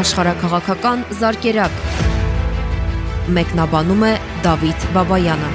աշխարհակղական զարգերակ։ Մեկնաբանում է Դավիթ Բաբայանը։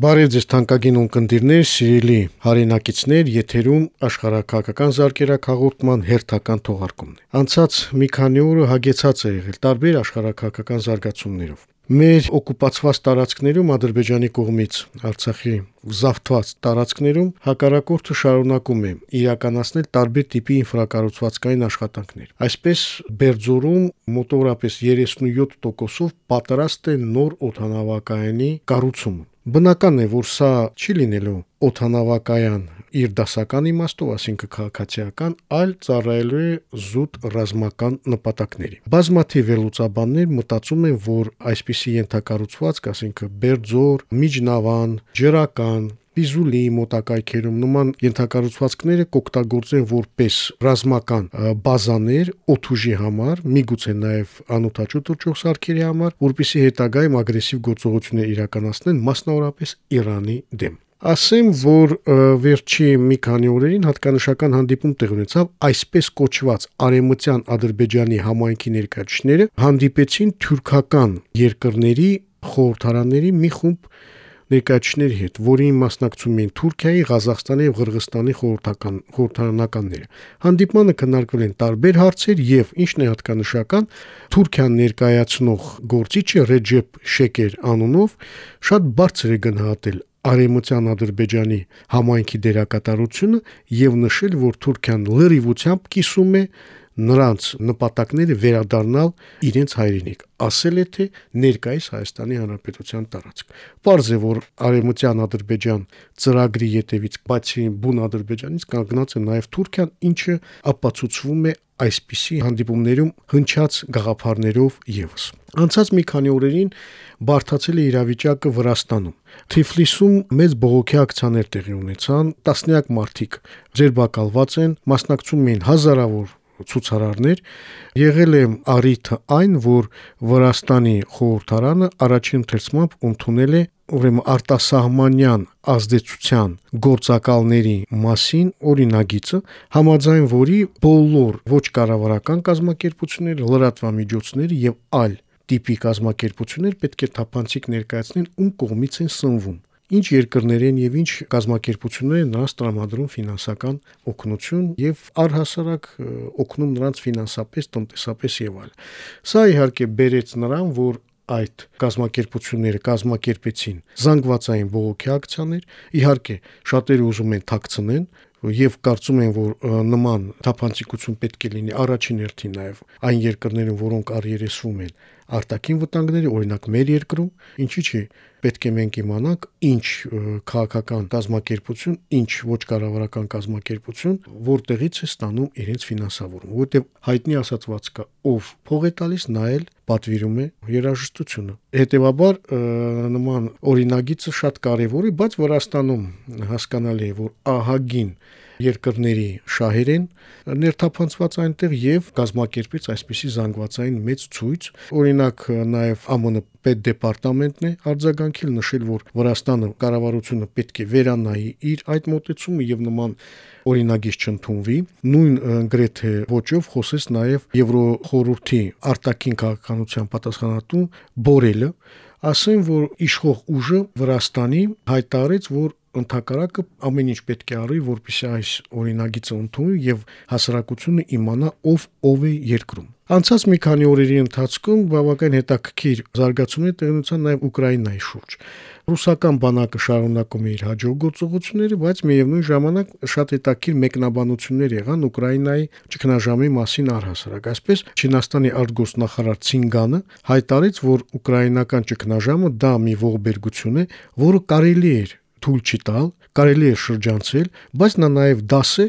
Բարև ձեզ թանկագին ունկնդիրներ, սիրելի հարինակիցներ, եթերում աշխարհակղական զարգերակ հաղորդման հերթական թողարկումն է։ Անցած մի քանի օրը հագեցած է եղել տարբեր աշխարհակղական զարգացումներով։ Մեր օկուպացված տարածքներում Ադրբեջանի կողմից Արցախի զավթված տարածքներում հակառակորդը շարունակում է իրականացնել տարբեր տիպի ինֆրակառուցվածքային աշխատանքներ։ Այսպես Բերձորում մոտորապես 37%-ով պատրաստ է նոր օթանավակայանի կառուցումը։ Բնական է, որ սա չի լինելու օթանավակայան իր դասական իմաստով, ասինքն քաղաքացիական, այլ ծառայելու է զուտ ռազմական նպատակների։ Բազմաթիվ վերլուծաբաններ մտածում են, որ այսպիսի ենթակառուցվածք, ասինքն Բերձոր, Միջնավան, Ջերական, Պիզուլի մոտակայքերում նման ենթակառուցվածքները կօգտագործեն որպես ռազմական բազաներ օթուժի համար, միգուցե նաև անօթաչու թռչող սարքերի համար, որպիսի հետագայում ագրեսիվ գործողություններ իրականացնեն մասնավորապես Իրանի դեմ։ Ասեմ, որ վերջի մի քանի օրերին հատկանշական հանդիպում տեղ ունեցավ այսպես կոչված Արեմտյան Ադրբեջանի համայնքի ներկայացուցիչները հանդիպեցին թուրքական երկրների խորհրդարանների մի խումբ ներկայացուցիչների հետ, որին մասնակցում էին Թուրքիայի, Ղազախստանի եւ Ղրղստանի խորհրդական խորհրդարանականները։ Հանդիպմանը քննարկվել են տարբեր հարցեր եւ ինչն է հատկանշական, Թուրքիան ներկայացնող գործիչը Ռեջեփ Շեկեր անունով շատ բարձր է գնահատել Արեմտյան Ադրբեջանի համայնքի դերակատարությունը եւ նշել, որ Թուրքիան լրիվությամբ կիսում է նրանց նպատակները վերադառնալ իրենց հայրենիք, ասել է թե ներկայիս Հայաստանի Հանրապետության տարածք։ Պարզ է, որ Արեմտյան Ադրբեջան ծրագրի յետևից, բացի բուն Ադրբեջանից կանգնած է նաև Թուրքիան, ինչը ապացուցվում է այսպիսի հանդիպումներում հնչած գաղափարներով եւս։ Անցած մի քանի օրերին բարթացել է իրավիճակը Վրաստանում։ Թիֆլիսում մեծ բողոքի ակցիաներ տեղի ունեցան, տասնյակ մարդիկ ձերբակալված են, մասնակցում էին հազարավոր ցուցարարներ եղել է առիթը այն, որ Վրաստանի խորհրդարանը առաջին թերցմամբ ընդունել է ուրեմն արտասահմանյան ազդեցության գործակալների մասին օրինագիծը, համաձայն որի բոլոր ոչ կառավարական կազմակերպությունները, լրատվամիջոցները եւ այլ տիպի կազմակերպություններ պետք է թափանցիկ ներկայացնեն ում կողմից են սնվում ինչ երկրներ են եւ ինչ կազմակերպություններ են նրանց տրամադրում ֆինանսական օգնություն եւ առհասարակ օգնում նրանց ֆինանսապես, տնտեսապես եւ այլ։ Սա իհարկե բերեց նրան, որ այդ կազմակերպությունները կազմակերպեցին զանգվածային բողոքի ակցիաներ, իհարկե շատերը ուզում են թաքցնեն, եւ կարծում են, որ նման թափանցիկություն պետք է լինի առաջին հերթին նաեւ այն երկրներում, որոնք առերեսվում են արտաքին վտանգների, օրինակ մեր երկրում, ինչի՞ չի պետք է մենք իմանանք ինչ քաղաքական կազմակերպություն, ինչ ոչ կառավարական կազմակերպություն որտեղից է ստանում իրենց ֆինանսավորումը, որտեղ հայտնի ասացված կա, ով փող է տալիս, նայել պատվիրում է երաժշտությունը։ Հետևաբար նման օրինագիծը շատ կարևոր է, բայց Վրաստանում հասկանալի է, որ ահագին երկրների շահեր են ներթափանցված այնտեղ եւ կազմակերպից այսպիսի զանգվածային մեծ ցույց օրինակ նաեւ ԱՄՆ պետդեպարտամենտն է արձագանքել նշել որ Վրաստանը կառավարությունը պետք է վերանայի իր այդ մոտեցումը եւ նման օրինագիծ չընդունվի նույն գրեթե ոչով խոսեց նաեւ Եվրոխորհրդի արտաքին քաղաքականության պատասխանատու Բորելը ասեն որ իշխող ուժը Վրաստանի հայտարարեց որ ընդհակառակը ամեն ինչ պետք է արի, որպեսզի այս օրինագիծը ընդունի եւ հասարակությունը իմանա ով ով է երկրում։ Անցած մի քանի օրերի ընթացքում բավական հետաքրքիր զարգացումներ տեղի ունեցան նաև Ուկրաինայի շուրջ։ Ռուսական բանակը շարունակում է իր հաջող գործողությունները, բայց միևնույն ժամանակ շատ հետաքրքիր մեկնաբանություններ եղան Ուկրաինայի ճգնաժամի մասին առհասարակ։ Այսպես Չինաստանի արտգործնախարար Ցինգանը հայտարարեց, որ ուկրաինական ճգնաժամը դա մի ողբերգություն է, որը կարելի էր թույլ չտալ, կարելի է շրջանցել, բայց նա նաև դաս է,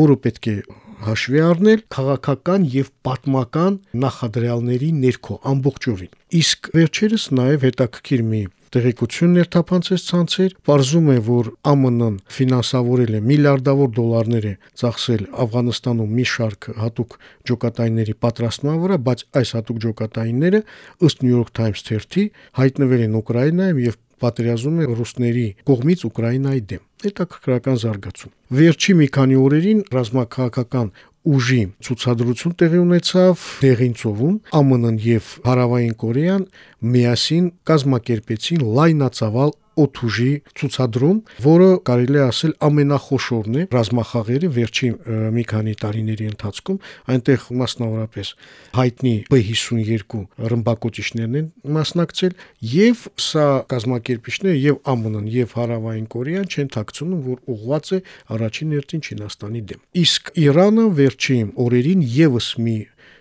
որը պետք է հաշվի առնել քաղաքական եւ պատմական նախադրյալների ներքո ամբողջովին։ Իսկ վերջերս նաև հետաքրքիր մի տեղեկություն ներթափանցեց ցանցեր, ողջում է, որ ԱՄՆ-ն ֆինանսավորել է միլիարդավոր դոլարներ է ծախսել Աֆղանստանում մի շարք հատուկ ջոկատայինների պատրաստման վրա, բայց այս հատուկ ջոկատայինները ըստ New York Times թերթի հայտնվել են Ուկրաինայում եւ պատերազմում է ռուսների կողմից Ուկրաինայի դեմ։ Հետաքրքրական զարգացում։ Վերջի մի քանի օրերին ռազմաքաղաքական ուժի ցուցադրություն տեղի ունեցավ Դեղինցովում ԱՄՆ-ն եւ Հարավային Կորեան միասին կազմակերպեցին լայնածավալ օթուժի ցուցադրում, որը կարելի է ասել ամենախոշորն է ռազմախաղերի վերջին մի քանի տարիների ընթացքում, այնտեղ մասնավորապես հայտնի B52 ռմբակոծիչներն են մասնակցել եւ սա կազմակերպիչները եւ ԱՄՆ-ն եւ Հարավային Կորեան չեն ཐակցնում, որ ուղղված է առաջին հերթին Չինաստանի դեմ։ Իսկ Իրանը վերջին օրերին եւս մի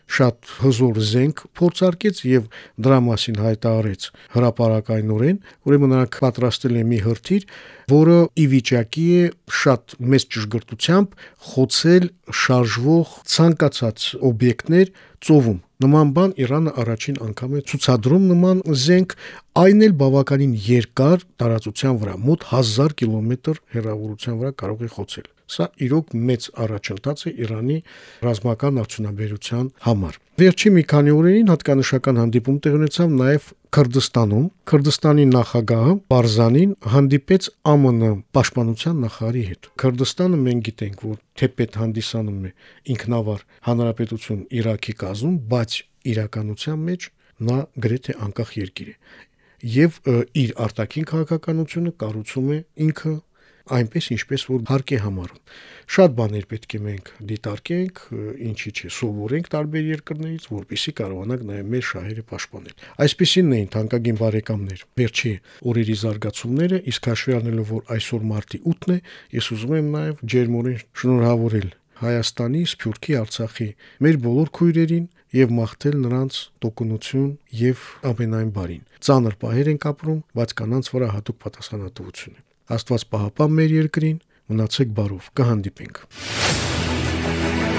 շատ հզոր զենք փորձարկեց եւ դրա մասին հայտարարեց հրաապարակայնորեն, ուրեմն նրանք պատրաստել են մի հրթիռ, որը ի վիճակի է շատ մեծ ճշգրտությամբ խոցել շարժվող ցանկացած օբյեկտներ ծովում։ Նման բան Իրանը առաջին անգամ է ցուցադրում նման զենք, այն էլ բավականին երկար տարածության վրա, մոտ 1000 կիլոմետր հեռավորության վրա կարող է խոցել։ Սա իրոք մեծ առաջընթաց է Իրանի ռազմական արդյունաբերության համար։ Վերջի մի քանի օրերին հատկանշական հանդիպում տեղ ունեցավ նաև Քրդստանում Քրդստանի նախագահը Բարզանին հանդիպեց ԱՄՆ պաշտպանության նախարարի հետ։ Քրդստանը մենք գիտենք, որ թեպետ հանդիսանում է ինքնավար հանրապետություն Իրաքի կազմում, բայց իրականության մեջ նա գրեթե անկախ երկիր է եւ իր արտաքին քաղաքականությունը կառուցում է ինքը այնպես ինչպես որ հարկ է համարում։ Շատ բաներ պետք է մենք դիտարկենք, ինչի՞ չէ, սովորենք տարբեր երկրներից, որպեսզի կարողանանք նաև մեր շահերը պաշտպանել։ Այսպեսինն էին թանկագին բարեկամներ։ Վերջի օրերի զարգացումները, իսկ հաշվի առնելով որ այսօր մարտի 8-ն է, ես ուզում եմ նաև ջերմորեն շնորհավորել Հայաստանի, Սփյուռքի, Արցախի մեր բոլոր քույրերին եւ մաղթել նրանց տոկունություն եւ ամենայն բարին։ Ծանր պահեր են ապրում, բայց կանանց վրա հատուկ պատասխանատվություն է։ Աստված պահապան մեր երկրին, մնացեք բարով, կհանդիպենք։ Thank you